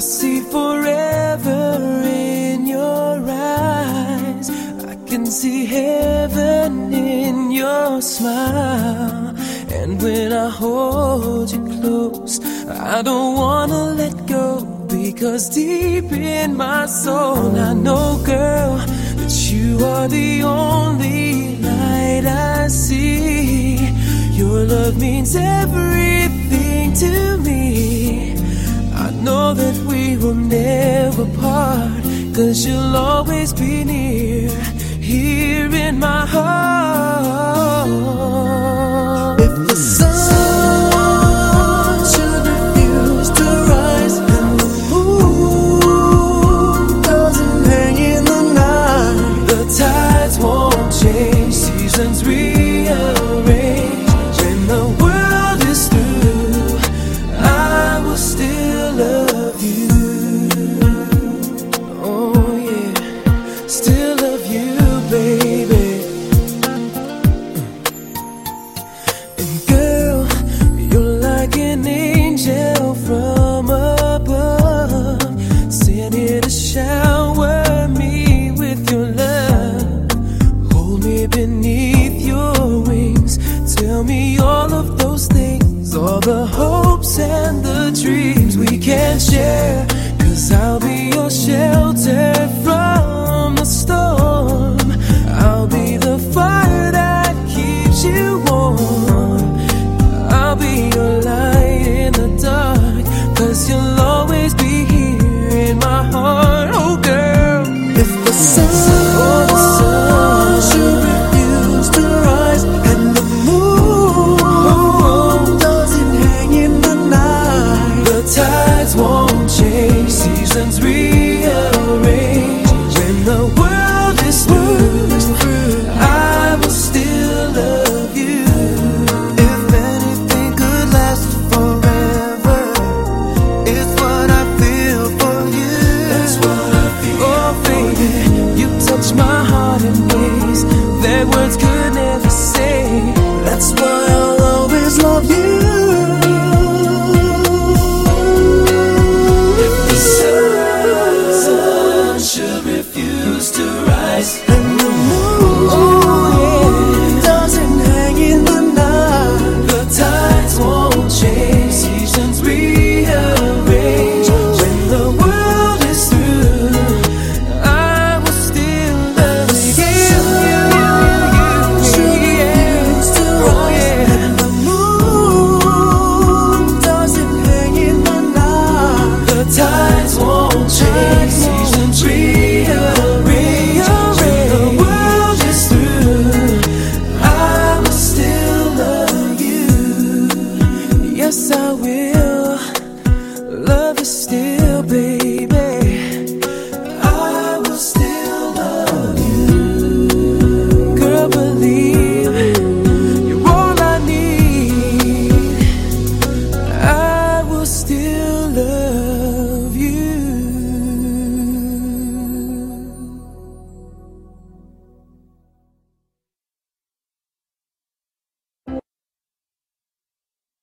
I see forever in your eyes. I can see heaven in your smile. And when I hold you close, I don't wanna let go. Because deep in my soul, I know, girl, that you are the only light I see. Your love means everything cause you'll always be near, here in my heart. Sent here to shower me with your love. Hold me beneath your wings. Tell me all of those things, all the hopes and the dreams we can share. Cause I'll be your shelter if yes, I will love you still.